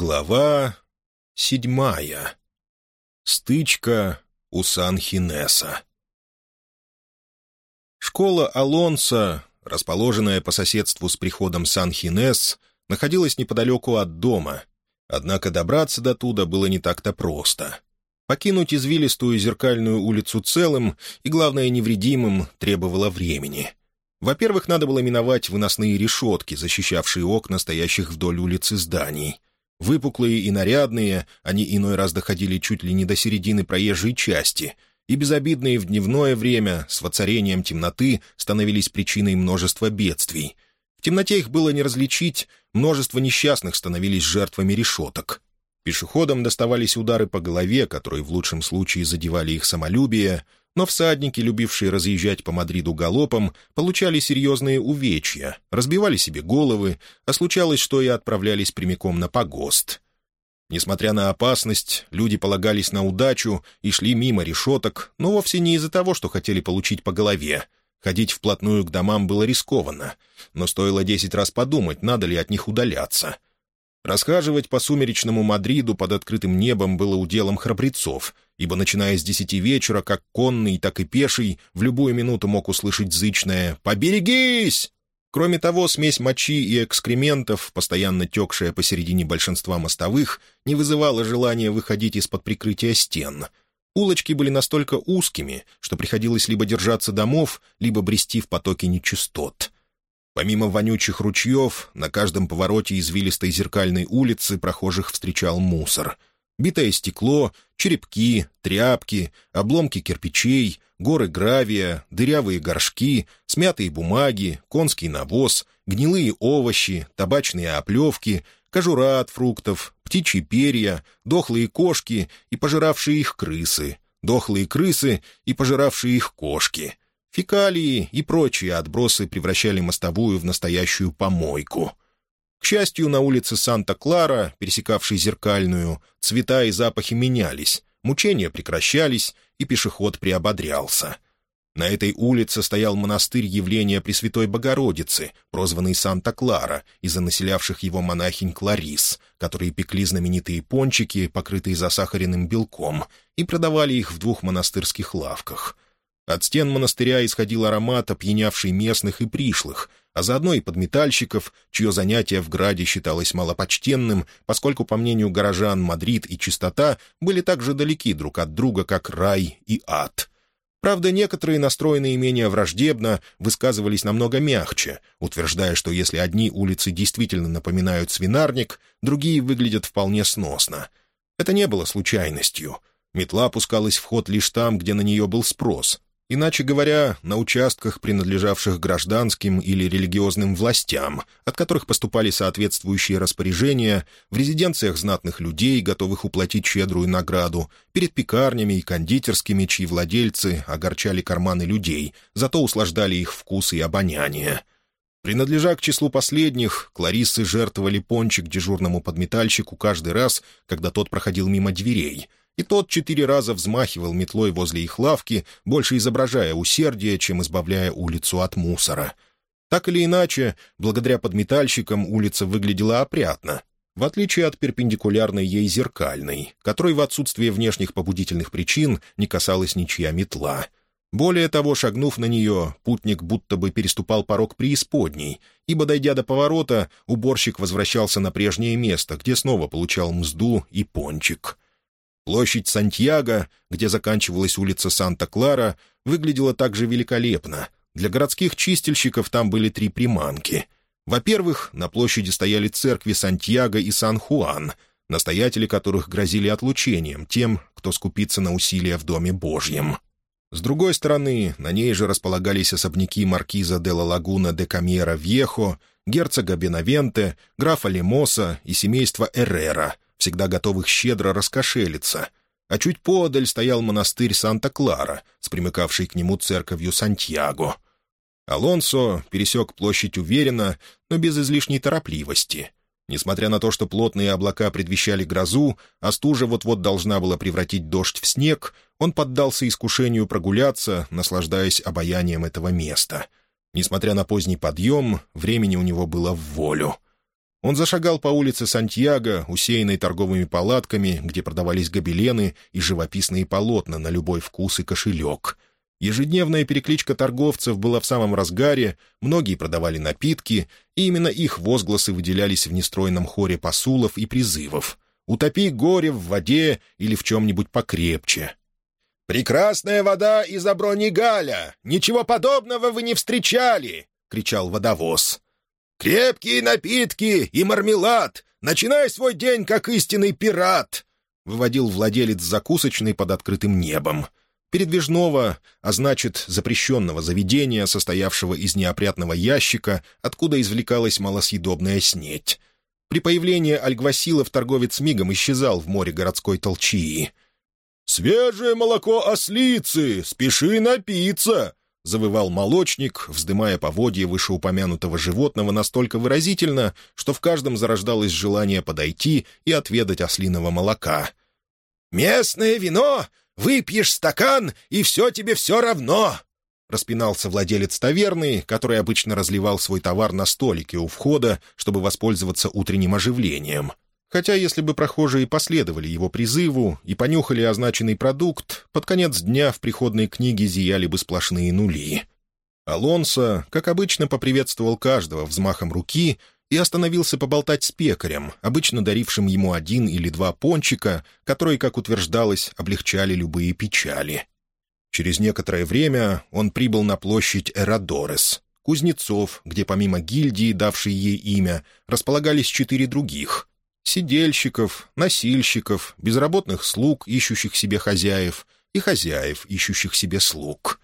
Глава седьмая. Стычка у Сан-Хинеса. Школа Алонса, расположенная по соседству с приходом Сан-Хинес, находилась неподалеку от дома, однако добраться до туда было не так-то просто. Покинуть извилистую зеркальную улицу целым и, главное, невредимым требовало времени. Во-первых, надо было миновать выносные решетки, защищавшие окна стоящих вдоль улицы зданий — Выпуклые и нарядные, они иной раз доходили чуть ли не до середины проезжей части, и безобидные в дневное время, с воцарением темноты, становились причиной множества бедствий. В темноте их было не различить, множество несчастных становились жертвами решеток. Пешеходам доставались удары по голове, которые в лучшем случае задевали их самолюбие, но всадники, любившие разъезжать по Мадриду галопом, получали серьезные увечья, разбивали себе головы, а случалось, что и отправлялись прямиком на погост. Несмотря на опасность, люди полагались на удачу и шли мимо решеток, но вовсе не из-за того, что хотели получить по голове. Ходить вплотную к домам было рискованно, но стоило десять раз подумать, надо ли от них удаляться — Расхаживать по сумеречному Мадриду под открытым небом было уделом храбрецов, ибо, начиная с десяти вечера, как конный, так и пеший, в любую минуту мог услышать зычное «Поберегись!». Кроме того, смесь мочи и экскрементов, постоянно текшая посередине большинства мостовых, не вызывала желания выходить из-под прикрытия стен. Улочки были настолько узкими, что приходилось либо держаться домов, либо брести в потоке нечистот — Помимо вонючих ручьев, на каждом повороте извилистой зеркальной улицы прохожих встречал мусор. Битое стекло, черепки, тряпки, обломки кирпичей, горы гравия, дырявые горшки, смятые бумаги, конский навоз, гнилые овощи, табачные оплевки, кожура от фруктов, птичьи перья, дохлые кошки и пожиравшие их крысы, дохлые крысы и пожиравшие их кошки — Фекалии и прочие отбросы превращали мостовую в настоящую помойку. К счастью, на улице Санта-Клара, пересекавшей зеркальную, цвета и запахи менялись, мучения прекращались, и пешеход приободрялся. На этой улице стоял монастырь явления Пресвятой Богородицы, прозванный Санта-Клара, из-за населявших его монахинь Кларис, которые пекли знаменитые пончики, покрытые засахаренным белком, и продавали их в двух монастырских лавках — от стен монастыря исходил аромат, опьянявший местных и пришлых, а заодно и подметальщиков, чье занятие в Граде считалось малопочтенным, поскольку, по мнению горожан, Мадрид и чистота были так же далеки друг от друга, как рай и ад. Правда, некоторые, настроенные менее враждебно, высказывались намного мягче, утверждая, что если одни улицы действительно напоминают свинарник, другие выглядят вполне сносно. Это не было случайностью. Метла опускалась в ход лишь там, где на нее был спрос, Иначе говоря, на участках, принадлежавших гражданским или религиозным властям, от которых поступали соответствующие распоряжения, в резиденциях знатных людей, готовых уплатить щедрую награду, перед пекарнями и кондитерскими, чьи владельцы огорчали карманы людей, зато услаждали их вкус и обоняние. Принадлежа к числу последних, Клариссы жертвовали пончик дежурному подметальщику каждый раз, когда тот проходил мимо дверей — и тот четыре раза взмахивал метлой возле их лавки, больше изображая усердие, чем избавляя улицу от мусора. Так или иначе, благодаря подметальщикам улица выглядела опрятно, в отличие от перпендикулярной ей зеркальной, которой в отсутствие внешних побудительных причин не касалась ничья метла. Более того, шагнув на нее, путник будто бы переступал порог преисподней, ибо, дойдя до поворота, уборщик возвращался на прежнее место, где снова получал мзду и пончик — Площадь Сантьяго, где заканчивалась улица Санта-Клара, выглядела также великолепно. Для городских чистильщиков там были три приманки. Во-первых, на площади стояли церкви Сантьяго и Сан-Хуан, настоятели которых грозили отлучением тем, кто скупится на усилия в Доме Божьем. С другой стороны, на ней же располагались особняки маркиза де ла Лагуна де Камьера Вьехо, герцога Бенавенте, графа Лемоса и семейства Эррера — всегда готовых щедро раскошелиться, а чуть подаль стоял монастырь Санта-Клара с примыкавшей к нему церковью Сантьяго. Алонсо пересек площадь уверенно, но без излишней торопливости. Несмотря на то, что плотные облака предвещали грозу, а стужа вот-вот должна была превратить дождь в снег, он поддался искушению прогуляться, наслаждаясь обаянием этого места. Несмотря на поздний подъем, времени у него было в волю — Он зашагал по улице Сантьяго, усеянной торговыми палатками, где продавались гобелены и живописные полотна на любой вкус и кошелек. Ежедневная перекличка торговцев была в самом разгаре, многие продавали напитки, и именно их возгласы выделялись в нестройном хоре посулов и призывов. «Утопи горе в воде или в чем-нибудь покрепче». «Прекрасная вода из Абронигаля! Ничего подобного вы не встречали!» — кричал водовоз. «Крепкие напитки и мармелад! Начинай свой день, как истинный пират!» — выводил владелец закусочной под открытым небом. Передвижного, а значит, запрещенного заведения, состоявшего из неопрятного ящика, откуда извлекалась малосъедобная снеть. При появлении альгвасилов торговец мигом исчезал в море городской толчии. «Свежее молоко ослицы! Спеши напиться!» — завывал молочник, вздымая поводье вышеупомянутого животного настолько выразительно, что в каждом зарождалось желание подойти и отведать ослиного молока. «Местное вино! Выпьешь стакан, и все тебе все равно!» Распинался владелец таверны, который обычно разливал свой товар на столике у входа, чтобы воспользоваться утренним оживлением — Хотя если бы прохожие последовали его призыву и понюхали означенный продукт, под конец дня в приходной книге зияли бы сплошные нули. Алонсо, как обычно, поприветствовал каждого взмахом руки и остановился поболтать с пекарем, обычно дарившим ему один или два пончика, которые, как утверждалось, облегчали любые печали. Через некоторое время он прибыл на площадь Эрадорес, Кузнецов, где помимо гильдии, давшей ей имя, располагались четыре других, сидельщиков, носильщиков, безработных слуг, ищущих себе хозяев, и хозяев, ищущих себе слуг.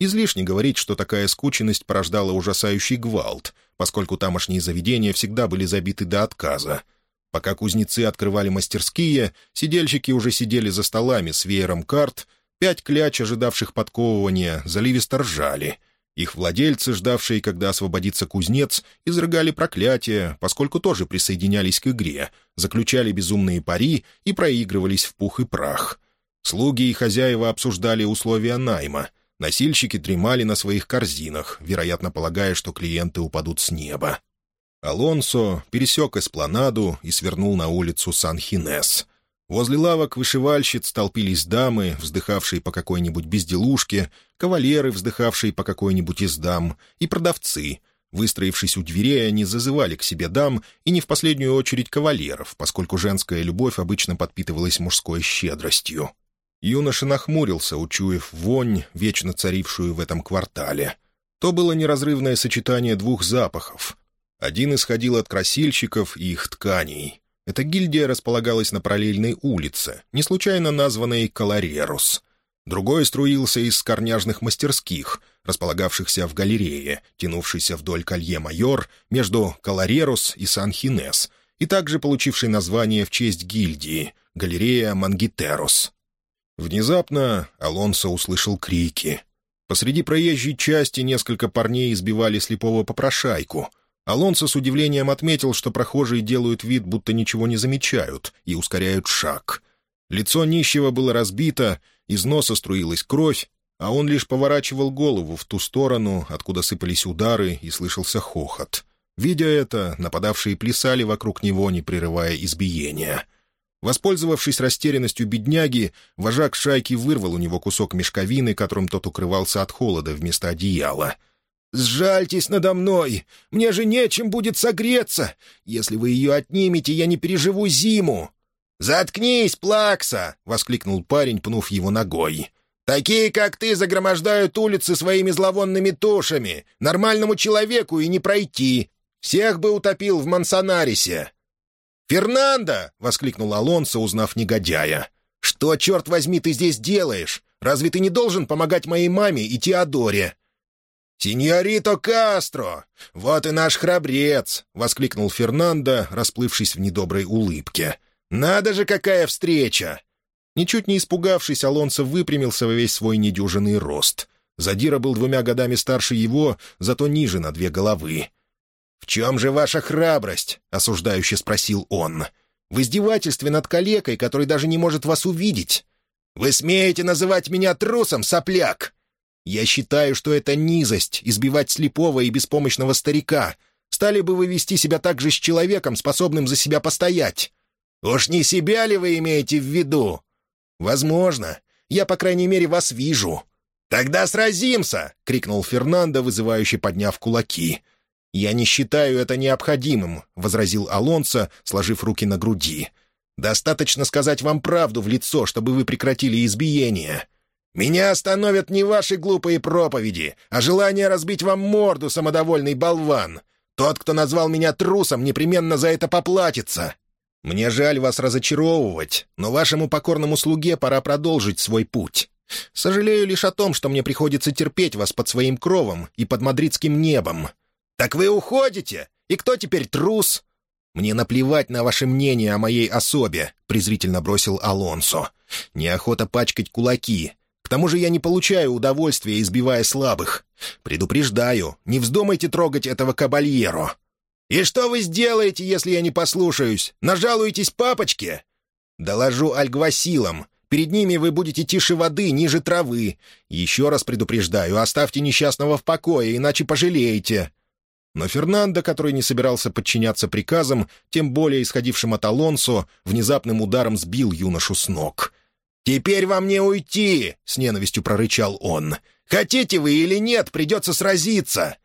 Излишне говорить, что такая скученность порождала ужасающий гвалт, поскольку тамошние заведения всегда были забиты до отказа. Пока кузнецы открывали мастерские, сидельщики уже сидели за столами с веером карт, пять кляч, ожидавших подковывания, заливисто ржали — их владельцы, ждавшие, когда освободится кузнец, изрыгали проклятия, поскольку тоже присоединялись к игре, заключали безумные пари и проигрывались в пух и прах. Слуги и хозяева обсуждали условия найма. Носильщики дремали на своих корзинах, вероятно, полагая, что клиенты упадут с неба. Алонсо пересек эспланаду и свернул на улицу Сан-Хинес — Возле лавок вышивальщиц толпились дамы, вздыхавшие по какой-нибудь безделушке, кавалеры, вздыхавшие по какой-нибудь из дам, и продавцы. Выстроившись у дверей, они зазывали к себе дам, и не в последнюю очередь кавалеров, поскольку женская любовь обычно подпитывалась мужской щедростью. Юноша нахмурился, учуяв вонь, вечно царившую в этом квартале. То было неразрывное сочетание двух запахов. Один исходил от красильщиков и их тканей, эта гильдия располагалась на параллельной улице, не случайно названной Каларерус. Другой струился из корняжных мастерских, располагавшихся в галерее, тянувшейся вдоль колье-майор между Каларерус и Сан-Хинес, и также получившей название в честь гильдии — галерея Мангитерус. Внезапно Алонсо услышал крики. Посреди проезжей части несколько парней избивали слепого попрошайку — Алонсо с удивлением отметил, что прохожие делают вид, будто ничего не замечают, и ускоряют шаг. Лицо нищего было разбито, из носа струилась кровь, а он лишь поворачивал голову в ту сторону, откуда сыпались удары, и слышался хохот. Видя это, нападавшие плясали вокруг него, не прерывая избиения. Воспользовавшись растерянностью бедняги, вожак шайки вырвал у него кусок мешковины, которым тот укрывался от холода вместо одеяла — «Сжальтесь надо мной! Мне же нечем будет согреться! Если вы ее отнимете, я не переживу зиму!» «Заткнись, плакса!» — воскликнул парень, пнув его ногой. «Такие, как ты, загромождают улицы своими зловонными тушами. Нормальному человеку и не пройти. Всех бы утопил в Мансонарисе». «Фернандо!» — воскликнул Алонсо, узнав негодяя. «Что, черт возьми, ты здесь делаешь? Разве ты не должен помогать моей маме и Теодоре?» «Синьорито Кастро! Вот и наш храбрец!» — воскликнул Фернандо, расплывшись в недоброй улыбке. «Надо же, какая встреча!» Ничуть не испугавшись, Алонсо выпрямился во весь свой недюжинный рост. Задира был двумя годами старше его, зато ниже на две головы. «В чем же ваша храбрость?» — осуждающе спросил он. «В издевательстве над калекой, который даже не может вас увидеть. Вы смеете называть меня трусом, сопляк? Я считаю, что это низость — избивать слепого и беспомощного старика. Стали бы вы вести себя так же с человеком, способным за себя постоять? Уж не себя ли вы имеете в виду? Возможно. Я, по крайней мере, вас вижу. «Тогда сразимся!» — крикнул Фернандо, вызывающе подняв кулаки. «Я не считаю это необходимым», — возразил Алонсо, сложив руки на груди. «Достаточно сказать вам правду в лицо, чтобы вы прекратили избиение. Меня остановят не ваши глупые проповеди, а желание разбить вам морду, самодовольный болван. Тот, кто назвал меня трусом, непременно за это поплатится. Мне жаль вас разочаровывать, но вашему покорному слуге пора продолжить свой путь. Сожалею лишь о том, что мне приходится терпеть вас под своим кровом и под мадридским небом. Так вы уходите? И кто теперь трус?» «Мне наплевать на ваше мнение о моей особе», — презрительно бросил Алонсо. «Неохота пачкать кулаки. К тому же я не получаю удовольствия, избивая слабых. Предупреждаю, не вздумайте трогать этого кабальеро». «И что вы сделаете, если я не послушаюсь? Нажалуетесь папочке?» «Доложу альгвасилам. Перед ними вы будете тише воды, ниже травы. Еще раз предупреждаю, оставьте несчастного в покое, иначе пожалеете». Но Фернандо, который не собирался подчиняться приказам, тем более исходившим от Алонсо, внезапным ударом сбил юношу с ног. «Теперь вам не уйти!» — с ненавистью прорычал он. «Хотите вы или нет, придется сразиться!»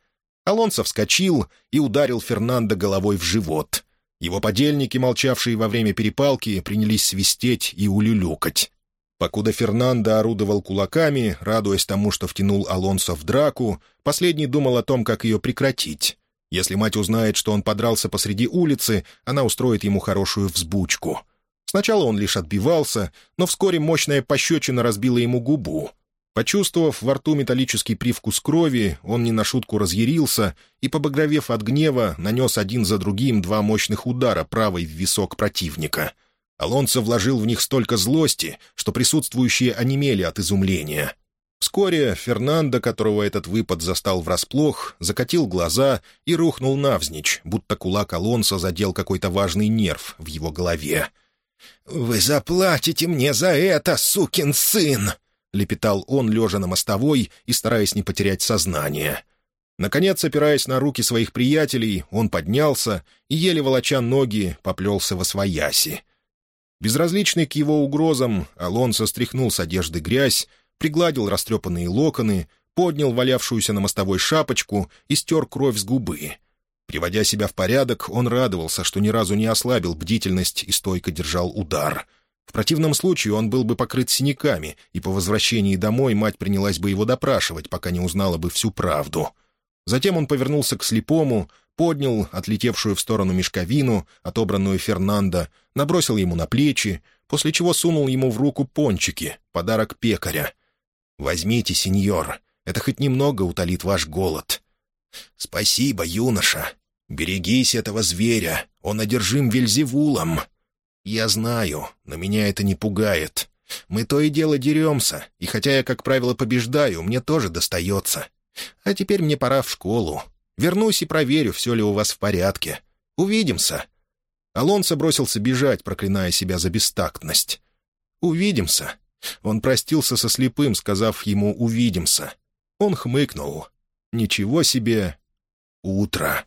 Алонсо вскочил и ударил Фернандо головой в живот. Его подельники, молчавшие во время перепалки, принялись свистеть и улюлюкать. Покуда Фернандо орудовал кулаками, радуясь тому, что втянул Алонсо в драку, последний думал о том, как ее прекратить. Если мать узнает, что он подрался посреди улицы, она устроит ему хорошую взбучку. Сначала он лишь отбивался, но вскоре мощная пощечина разбила ему губу. Почувствовав во рту металлический привкус крови, он не на шутку разъярился и, побагровев от гнева, нанес один за другим два мощных удара правой в висок противника. Алонсо вложил в них столько злости, что присутствующие онемели от изумления. Вскоре Фернандо, которого этот выпад застал врасплох, закатил глаза и рухнул навзничь, будто кулак Алонсо задел какой-то важный нерв в его голове. «Вы заплатите мне за это, сукин сын!» — лепетал он, лежа на мостовой и стараясь не потерять сознание. Наконец, опираясь на руки своих приятелей, он поднялся и, еле волоча ноги, поплелся во свояси. Безразличный к его угрозам, Алонсо стряхнул с одежды грязь, пригладил растрепанные локоны, поднял валявшуюся на мостовой шапочку и стер кровь с губы. Приводя себя в порядок, он радовался, что ни разу не ослабил бдительность и стойко держал удар — в противном случае он был бы покрыт синяками, и по возвращении домой мать принялась бы его допрашивать, пока не узнала бы всю правду. Затем он повернулся к слепому, поднял отлетевшую в сторону мешковину, отобранную Фернандо, набросил ему на плечи, после чего сунул ему в руку пончики, подарок пекаря. «Возьмите, сеньор, это хоть немного утолит ваш голод». «Спасибо, юноша. Берегись этого зверя, он одержим Вельзевулом». «Я знаю, но меня это не пугает. Мы то и дело деремся, и хотя я, как правило, побеждаю, мне тоже достается. А теперь мне пора в школу. Вернусь и проверю, все ли у вас в порядке. Увидимся». Алонсо бросился бежать, проклиная себя за бестактность. «Увидимся». Он простился со слепым, сказав ему «увидимся». Он хмыкнул. «Ничего себе! Утро!»